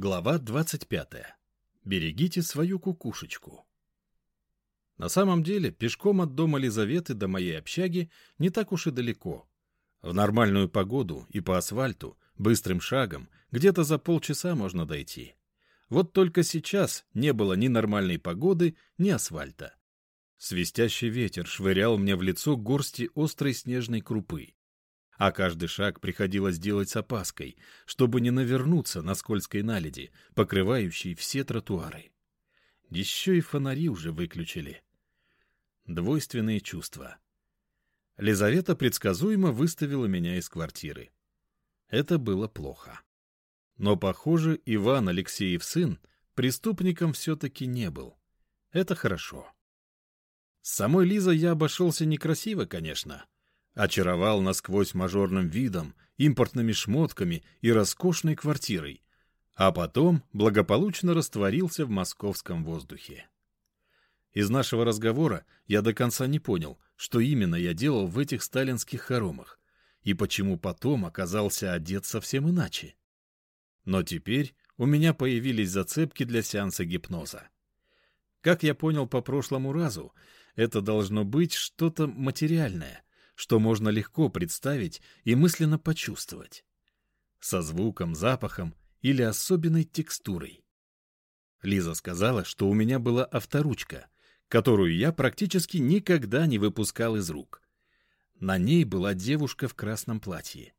Глава 25. Берегите свою кукушечку. На самом деле, пешком от дома Лизаветы до моей общаги не так уж и далеко. В нормальную погоду и по асфальту, быстрым шагом, где-то за полчаса можно дойти. Вот только сейчас не было ни нормальной погоды, ни асфальта. Свистящий ветер швырял мне в лицо горсти острой снежной крупы а каждый шаг приходилось делать с опаской, чтобы не навернуться на скользкой наледи, покрывающей все тротуары. Еще и фонари уже выключили. Двойственные чувства. Лизавета предсказуемо выставила меня из квартиры. Это было плохо. Но, похоже, Иван Алексеев сын преступником все-таки не был. Это хорошо. С самой Лизой я обошелся некрасиво, конечно, — очаровал насквозь мажорным видом, импортными шмотками и роскошной квартирой, а потом благополучно растворился в московском воздухе. Из нашего разговора я до конца не понял, что именно я делал в этих сталинских хоромах, и почему потом оказался одет совсем иначе. Но теперь у меня появились зацепки для сеанса гипноза. Как я понял по прошлому разу, это должно быть что-то материальное, что можно легко представить и мысленно почувствовать. Со звуком, запахом или особенной текстурой. Лиза сказала, что у меня была авторучка, которую я практически никогда не выпускал из рук. На ней была девушка в красном платье.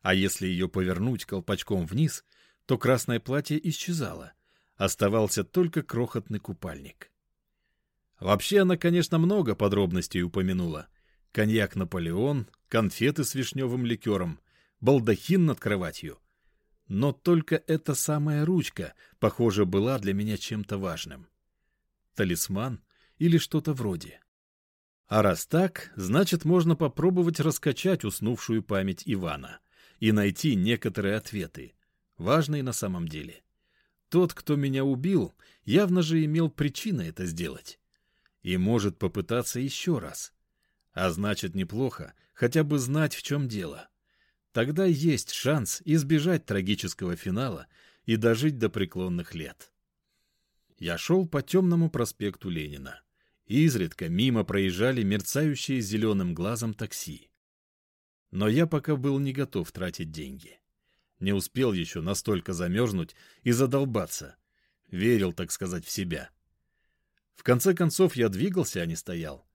А если ее повернуть колпачком вниз, то красное платье исчезало. Оставался только крохотный купальник. Вообще она, конечно, много подробностей упомянула — коньяк «Наполеон», конфеты с вишневым ликером, балдахин над кроватью. Но только эта самая ручка, похоже, была для меня чем-то важным. Талисман или что-то вроде. А раз так, значит, можно попробовать раскачать уснувшую память Ивана и найти некоторые ответы, важные на самом деле. Тот, кто меня убил, явно же имел причины это сделать. И может попытаться еще раз. А значит, неплохо хотя бы знать, в чем дело. Тогда есть шанс избежать трагического финала и дожить до преклонных лет. Я шел по темному проспекту Ленина. Изредка мимо проезжали мерцающие зеленым глазом такси. Но я пока был не готов тратить деньги. Не успел еще настолько замерзнуть и задолбаться. Верил, так сказать, в себя. В конце концов, я двигался, а не стоял.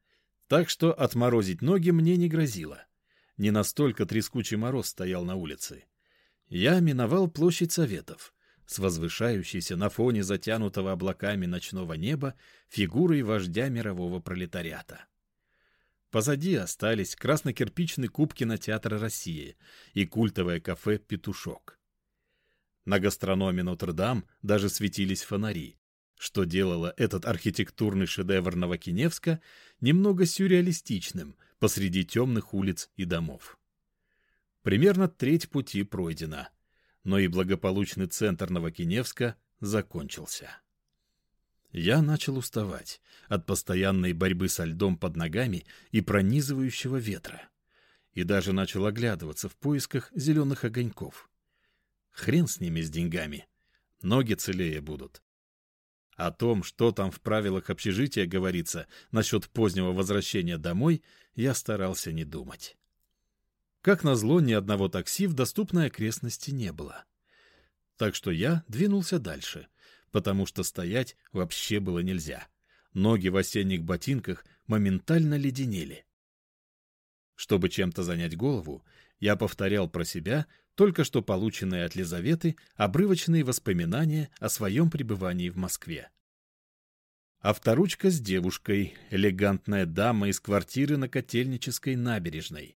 Так что отморозить ноги мне не грозило. Не настолько трескучий мороз стоял на улице. Я миновал площадь Советов с возвышающейся на фоне затянутого облаками ночного неба фигурой вождя мирового пролетариата. Позади остались краснокирпичный куб кинотеатра «Россия» и культовое кафе «Петушок». На гастрономе Нотр-Дам даже светились фонари, что делало этот архитектурный шедевр Новокиневска немного сюрреалистичным посреди темных улиц и домов. Примерно треть пути пройдена, но и благополучный центр Новокиневска закончился. Я начал уставать от постоянной борьбы со льдом под ногами и пронизывающего ветра, и даже начал оглядываться в поисках зеленых огоньков. Хрен с ними с деньгами, ноги целее будут. О том, что там в правилах общежития говорится насчет позднего возвращения домой, я старался не думать. Как назло, ни одного такси в доступной окрестности не было. Так что я двинулся дальше, потому что стоять вообще было нельзя. Ноги в осенних ботинках моментально леденели. Чтобы чем-то занять голову, я повторял про себя только что полученные от Лизаветы обрывочные воспоминания о своем пребывании в Москве. Авторучка с девушкой, элегантная дама из квартиры на Котельнической набережной.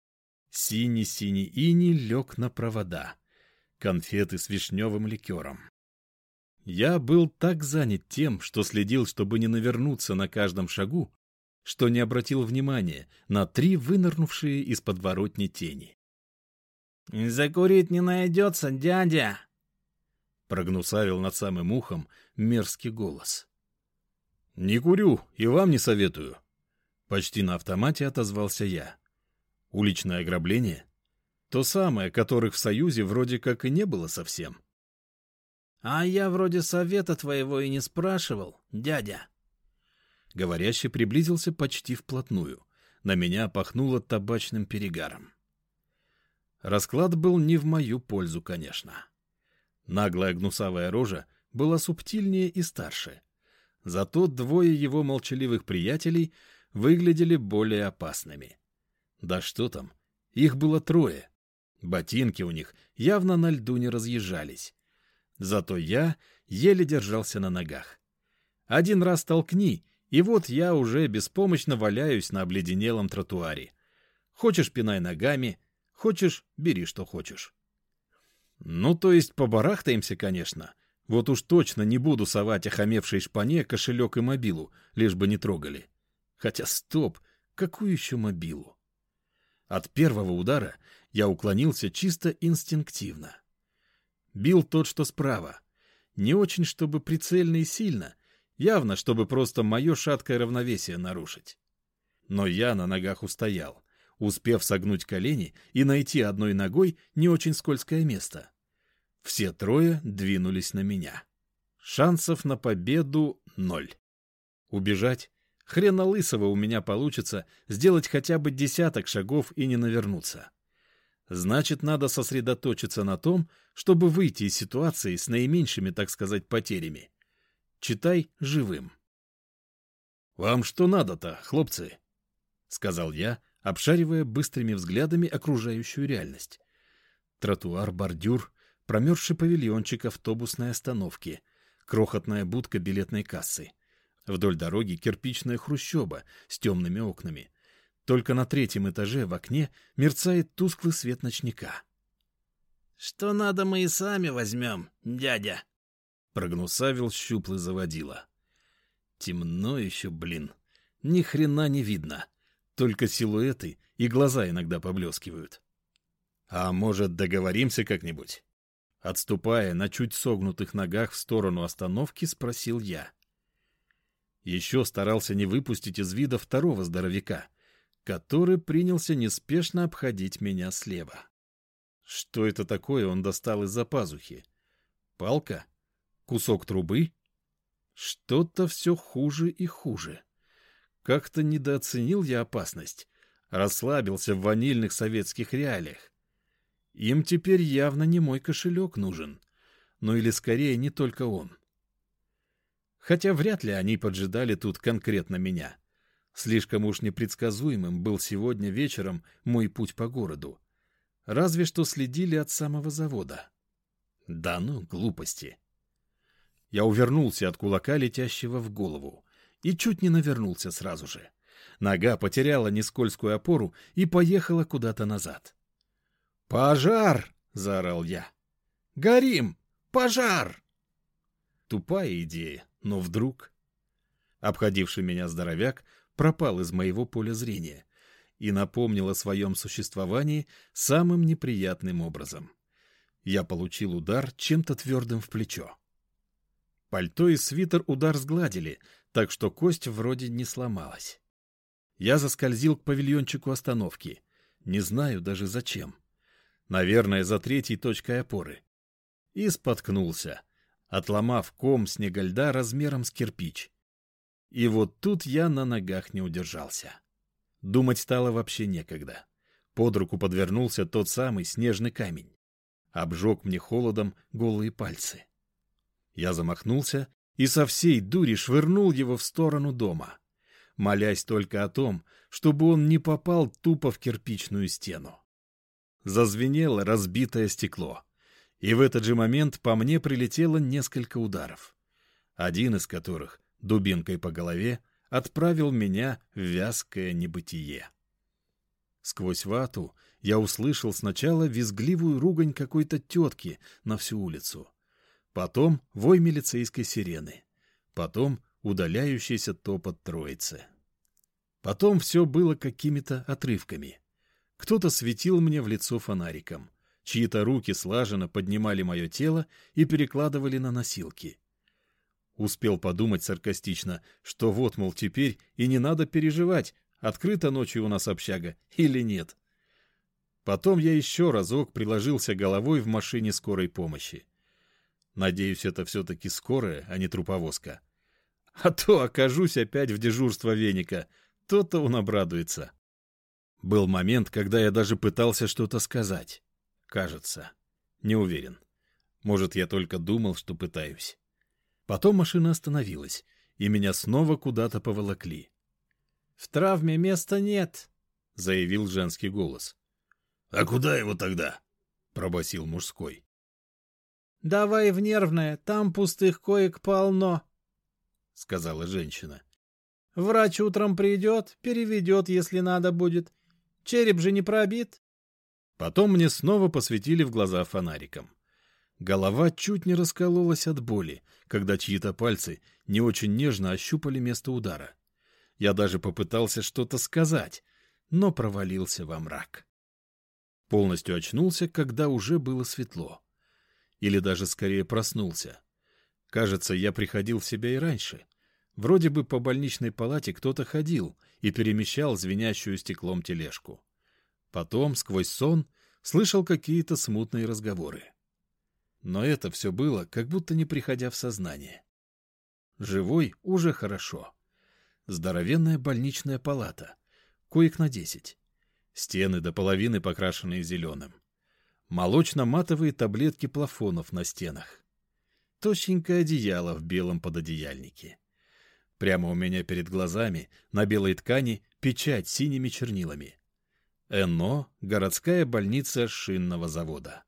Синий-синий ини лег на провода. Конфеты с вишневым ликером. Я был так занят тем, что следил, чтобы не навернуться на каждом шагу, что не обратил внимания на три вынырнувшие из подворотни тени. «Закурить не найдется, дядя!» Прогнусавил над самым ухом мерзкий голос. «Не курю и вам не советую». Почти на автомате отозвался я. «Уличное ограбление? То самое, которых в Союзе вроде как и не было совсем». А я вроде совета твоего и не спрашивал, дядя. Говорящий приблизился почти вплотную. На меня пахнуло табачным перегаром. Расклад был не в мою пользу, конечно. Наглая гнусавая рожа была субтильнее и старше. Зато двое его молчаливых приятелей выглядели более опасными. Да что там, их было трое. Ботинки у них явно на льду не разъезжались. Зато я еле держался на ногах. Один раз толкни, и вот я уже беспомощно валяюсь на обледенелом тротуаре. Хочешь пинай ногами, хочешь бери что хочешь. Ну, то есть побарахтаемся, конечно. Вот уж точно не буду совать охамевшей шпане кошелек и мобилу, лишь бы не трогали. Хотя стоп, какую еще мобилу? От первого удара я уклонился чисто инстинктивно. Бил тот, что справа. Не очень, чтобы прицельно и сильно, явно, чтобы просто мое шаткое равновесие нарушить. Но я на ногах устоял, успев согнуть колени и найти одной ногой не очень скользкое место. Все трое двинулись на меня. Шансов на победу ноль. Убежать? Хрена лысого у меня получится сделать хотя бы десяток шагов и не навернуться. Значит, надо сосредоточиться на том, чтобы выйти из ситуации с наименьшими, так сказать, потерями. Читай живым. «Вам что надо-то, хлопцы?» — сказал я, обшаривая быстрыми взглядами окружающую реальность. Тротуар, бордюр, промерзший павильончик автобусной остановки, крохотная будка билетной кассы. Вдоль дороги кирпичная хрущоба с темными окнами. Только на третьем этаже в окне мерцает тусклый свет ночника. — Что надо, мы и сами возьмем, дядя, — прогнусавил щуплый заводила. Темно еще, блин. Ни хрена не видно. Только силуэты и глаза иногда поблескивают. А может, договоримся как-нибудь? Отступая на чуть согнутых ногах в сторону остановки, спросил я. Еще старался не выпустить из вида второго здоровяка, который принялся неспешно обходить меня слева. Что это такое он достал из-за пазухи? Палка? Кусок трубы? Что-то все хуже и хуже. Как-то недооценил я опасность. Расслабился в ванильных советских реалиях. Им теперь явно не мой кошелек нужен. Ну или скорее не только он. Хотя вряд ли они поджидали тут конкретно меня. Слишком уж непредсказуемым был сегодня вечером мой путь по городу. Разве что следили от самого завода. Да ну, глупости. Я увернулся от кулака, летящего в голову и чуть не навернулся сразу же. Нога потеряла нескользкую опору и поехала куда-то назад. «Пожар!» — заорал я. «Горим! Пожар!» Тупая идея, но вдруг... Обходивший меня здоровяк пропал из моего поля зрения и напомнил о своем существовании самым неприятным образом. Я получил удар чем-то твердым в плечо. Пальто и свитер удар сгладили, так что кость вроде не сломалась. Я заскользил к павильончику остановки. Не знаю даже зачем. Наверное, за третьей точкой опоры. И споткнулся, отломав ком снега льда размером с кирпич. И вот тут я на ногах не удержался. Думать стало вообще некогда. Под руку подвернулся тот самый снежный камень. Обжег мне холодом голые пальцы. Я замахнулся и со всей дури швырнул его в сторону дома, молясь только о том, чтобы он не попал тупо в кирпичную стену. Зазвенело разбитое стекло, и в этот же момент по мне прилетело несколько ударов, один из которых, дубинкой по голове, отправил меня в вязкое небытие. Сквозь вату я услышал сначала визгливую ругань какой-то тетки на всю улицу — Потом вой милицейской сирены. Потом удаляющийся топот троицы. Потом все было какими-то отрывками. Кто-то светил мне в лицо фонариком. Чьи-то руки слаженно поднимали мое тело и перекладывали на носилки. Успел подумать саркастично, что вот, мол, теперь и не надо переживать, открыта ночью у нас общага или нет. Потом я еще разок приложился головой в машине скорой помощи. Надеюсь, это все-таки скорая, а не труповозка. А то окажусь опять в дежурство веника, то-то он обрадуется. Был момент, когда я даже пытался что-то сказать. Кажется. Не уверен. Может, я только думал, что пытаюсь. Потом машина остановилась, и меня снова куда-то поволокли. — В травме места нет, — заявил женский голос. — А куда его тогда? — пробасил мужской. — Давай в нервное, там пустых коек полно, — сказала женщина. — Врач утром придет, переведет, если надо будет. Череп же не пробит. Потом мне снова посветили в глаза фонариком. Голова чуть не раскололась от боли, когда чьи-то пальцы не очень нежно ощупали место удара. Я даже попытался что-то сказать, но провалился во мрак. Полностью очнулся, когда уже было светло. Или даже скорее проснулся. Кажется, я приходил в себя и раньше. Вроде бы по больничной палате кто-то ходил и перемещал звенящую стеклом тележку. Потом, сквозь сон, слышал какие-то смутные разговоры. Но это все было, как будто не приходя в сознание. Живой уже хорошо. Здоровенная больничная палата. Коек на десять. Стены до половины покрашенные зеленым. Молочно-матовые таблетки плафонов на стенах. Тощенькое одеяло в белом пододеяльнике. Прямо у меня перед глазами на белой ткани печать синими чернилами. НО — городская больница шинного завода.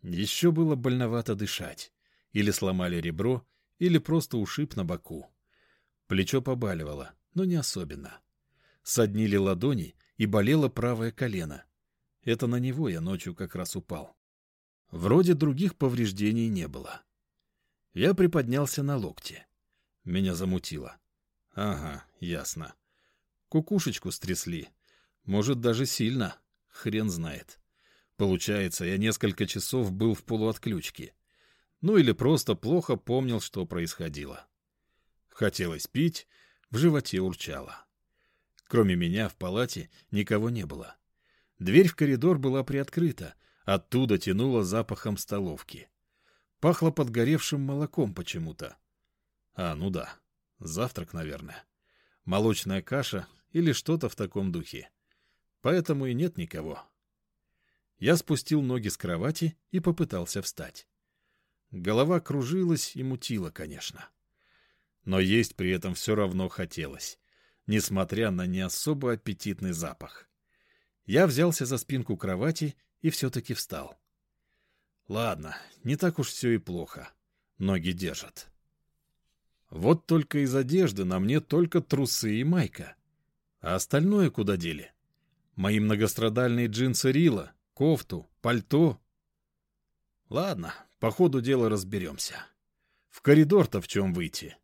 Еще было больновато дышать. Или сломали ребро, или просто ушиб на боку. Плечо побаливало, но не особенно. Соднили ладони и болело правое колено. Это на него я ночью как раз упал. Вроде других повреждений не было. Я приподнялся на локте. Меня замутило. Ага, ясно. Кукушечку стрясли. Может, даже сильно. Хрен знает. Получается, я несколько часов был в полуотключке. Ну или просто плохо помнил, что происходило. Хотелось пить, в животе урчало. Кроме меня в палате никого не было. Дверь в коридор была приоткрыта, оттуда тянуло запахом столовки. Пахло подгоревшим молоком почему-то. А, ну да, завтрак, наверное. Молочная каша или что-то в таком духе. Поэтому и нет никого. Я спустил ноги с кровати и попытался встать. Голова кружилась и мутила, конечно. Но есть при этом все равно хотелось, несмотря на не особо аппетитный запах. Я взялся за спинку кровати и все-таки встал. Ладно, не так уж все и плохо. Ноги держат. Вот только из одежды на мне только трусы и майка. А остальное куда дели? Мои многострадальные джинсы Рила — кофту, пальто. Ладно, по ходу дела разберемся. В коридор-то в чем выйти?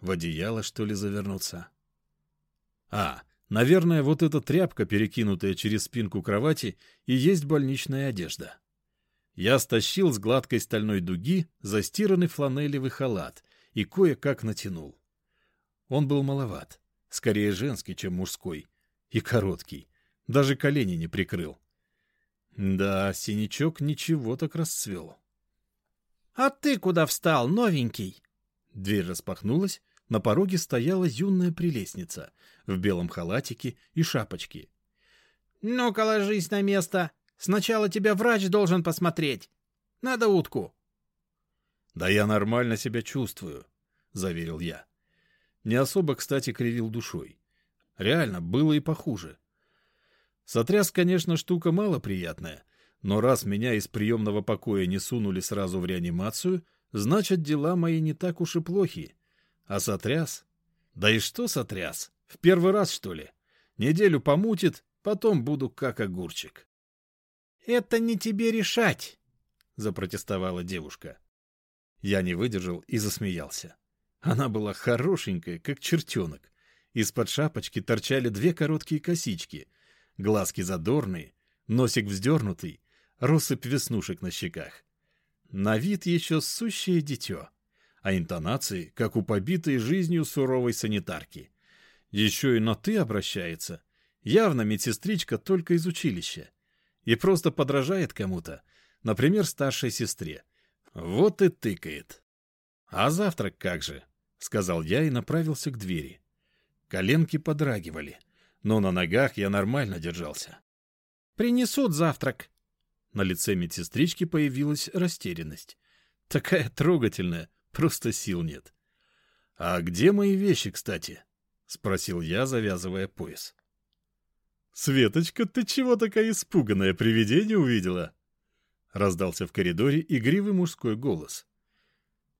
В одеяло, что ли, завернуться? А, наверное, вот эта тряпка, перекинутая через спинку кровати, и есть больничная одежда. Я стащил с гладкой стальной дуги застиранный фланелевый халат и кое-как натянул. Он был маловат, скорее женский, чем мужской, и короткий, даже колени не прикрыл. Да, синячок ничего так расцвел. — А ты куда встал, новенький? Дверь распахнулась, на пороге стояла юная прелестница в белом халатике и шапочке. — Ну-ка ложись на место. Сначала тебя врач должен посмотреть. Надо утку. — Да я нормально себя чувствую, — заверил я. Не особо, кстати, кривил душой. Реально, было и похуже. Сотряс, конечно, штука малоприятная, но раз меня из приемного покоя не сунули сразу в реанимацию, значит, дела мои не так уж и плохи. А сотряс? Да и что сотряс? В первый раз, что ли? Неделю помутит, потом буду как огурчик. — Это не тебе решать, — запротестовала девушка. Я не выдержал и засмеялся. Она была хорошенькая, как чертенок. Из-под шапочки торчали две короткие косички — глазки задорные, носик вздернутый, россыпь веснушек на щеках. На вид еще сущее дитё, а интонации, как у побитой жизнью суровой санитарки. Еще и на «ты» обращается. Явно медсестричка только из училища. И просто подражает кому-то, например, старшей сестре. Вот и тыкает. А завтрак как же? — сказал я и направился к двери. Коленки подрагивали, но на ногах я нормально держался. «Принесут завтрак». На лице медсестрички появилась растерянность. Такая трогательная, просто сил нет. «А где мои вещи, кстати?» — спросил я, завязывая пояс. «Светочка, ты чего такая испуганная привидение увидела?» — раздался в коридоре игривый мужской голос.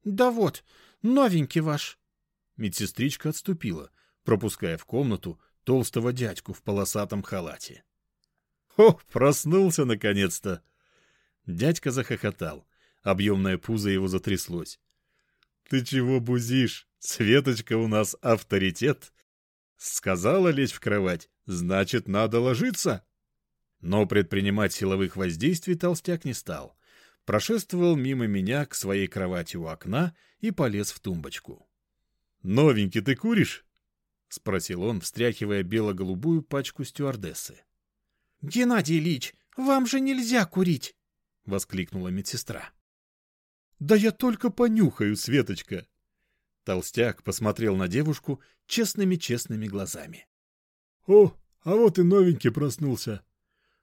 «Да вот, новенький ваш». Медсестричка отступила, пропуская в комнату толстого дядьку в полосатом халате. «О, проснулся наконец-то!» Дядька захохотал. Объемное пузо его затряслось. «Ты чего бузишь? Светочка у нас авторитет!» Сказала лечь в кровать, значит, надо ложиться. Но предпринимать силовых воздействий толстяк не стал. Прошествовал мимо меня к своей кровати у окна и полез в тумбочку. «Новенький ты куришь?» — спросил он, встряхивая бело-голубую пачку стюардессы. — Геннадий Ильич, вам же нельзя курить! — воскликнула медсестра. — Да я только понюхаю, Светочка! Толстяк посмотрел на девушку честными-честными глазами. — О, а вот и новенький проснулся!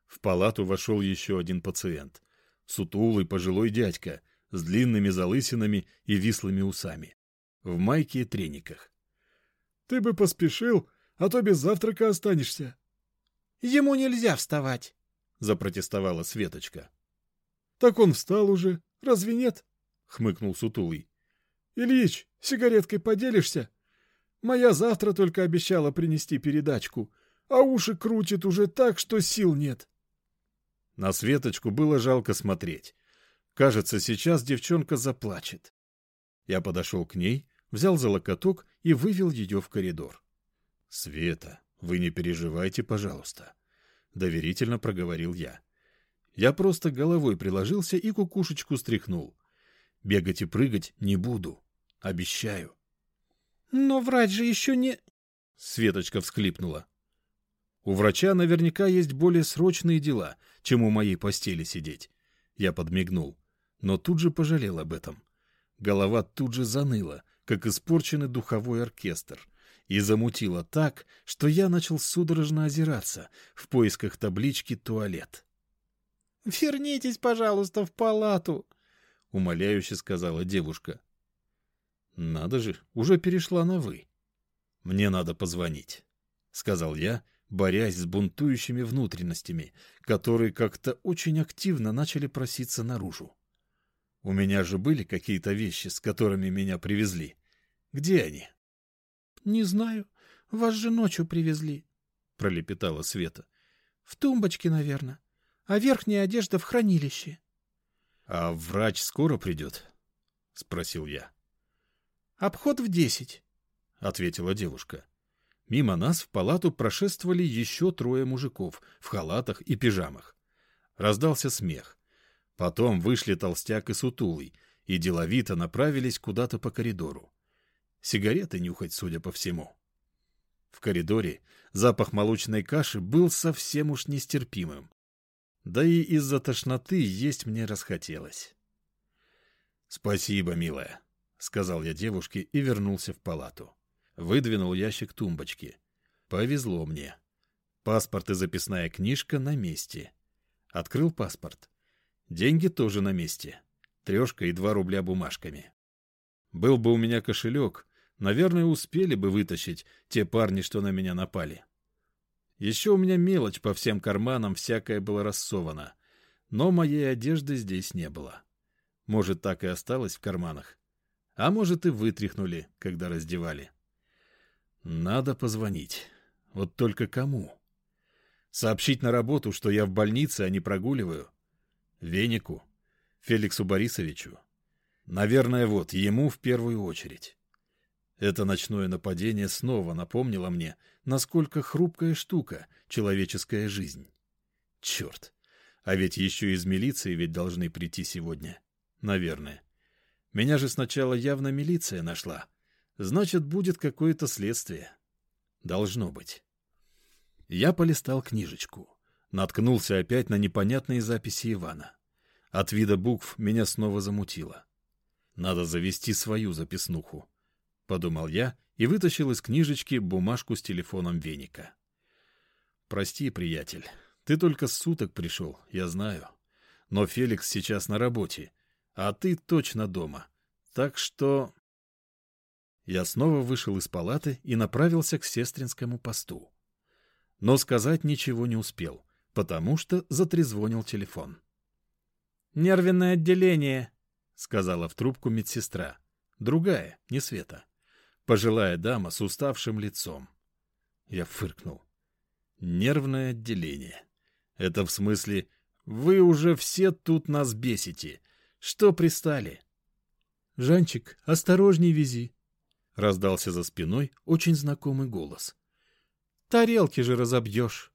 В палату вошел еще один пациент. Сутулый пожилой дядька с длинными залысинами и вислыми усами. В майке и трениках. — Ты бы поспешил, а то без завтрака останешься. — Ему нельзя вставать, — запротестовала Светочка. — Так он встал уже, разве нет? — хмыкнул Сутулый. — Ильич, сигареткой поделишься? Моя завтра только обещала принести передачку, а уши крутит уже так, что сил нет. На Светочку было жалко смотреть. Кажется, сейчас девчонка заплачет. Я подошел к ней, взял за локоток и вывел ее в коридор. — Света, вы не переживайте, пожалуйста, — доверительно проговорил я. Я просто головой приложился и кукушечку стряхнул. Бегать и прыгать не буду. Обещаю. — Но врач же еще не... Светочка всклипнула. У врача наверняка есть более срочные дела, чем у моей постели сидеть. Я подмигнул, но тут же пожалел об этом. Голова тут же заныла, как испорченный духовой оркестр, и замутила так, что я начал судорожно озираться в поисках таблички «Туалет». «Вернитесь, пожалуйста, в палату», — умоляюще сказала девушка. «Надо же, уже перешла на «вы». Мне надо позвонить», — сказал я, борясь с бунтующими внутренностями, которые как-то очень активно начали проситься наружу. У меня же были какие-то вещи, с которыми меня привезли. Где они? — Не знаю. Вас же ночью привезли, — пролепетала Света. — В тумбочке, наверное. А верхняя одежда в хранилище. — А врач скоро придет? — спросил я. — Обход в десять, — ответила девушка. Мимо нас в палату прошествовали еще трое мужиков в халатах и пижамах. Раздался смех. Потом вышли толстяк и сутулый и деловито направились куда-то по коридору. Сигареты нюхать, судя по всему. В коридоре запах молочной каши был совсем уж нестерпимым. Да и из-за тошноты есть мне расхотелось. «Спасибо, милая», — сказал я девушке и вернулся в палату. Выдвинул ящик тумбочки. Повезло мне. Паспорт и записная книжка на месте. Открыл паспорт. Деньги тоже на месте. Трешка и два рубля бумажками. Был бы у меня кошелек, наверное, успели бы вытащить те парни, что на меня напали. Еще у меня мелочь по всем карманам всякая была рассована, но моей одежды здесь не было. Может, так и осталось в карманах. А может, и вытряхнули, когда раздевали. Надо позвонить. Вот только кому? Сообщить на работу, что я в больнице, а не прогуливаю? Венику? Феликсу Борисовичу? Наверное, вот, ему в первую очередь. Это ночное нападение снова напомнило мне, насколько хрупкая штука человеческая жизнь. Черт! А ведь еще из милиции ведь должны прийти сегодня. Наверное. Меня же сначала явно милиция нашла. Значит, будет какое-то следствие. Должно быть. Я полистал книжечку. Наткнулся опять на непонятные записи Ивана. От вида букв меня снова замутило. Надо завести свою записнуху, — подумал я и вытащил из книжечки бумажку с телефоном веника. Прости, приятель, ты только с суток пришел, я знаю. Но Феликс сейчас на работе, а ты точно дома. Так что... Я снова вышел из палаты и направился к сестринскому посту. Но сказать ничего не успел, потому что затрезвонил телефон. «Нервенное отделение», — сказала в трубку медсестра. Другая, не Света. Пожилая дама с уставшим лицом. Я фыркнул. Нервное отделение. Это в смысле, вы уже все тут нас бесите. Что пристали? Жанчик, осторожней вези. Раздался за спиной очень знакомый голос. Тарелки же разобьешь.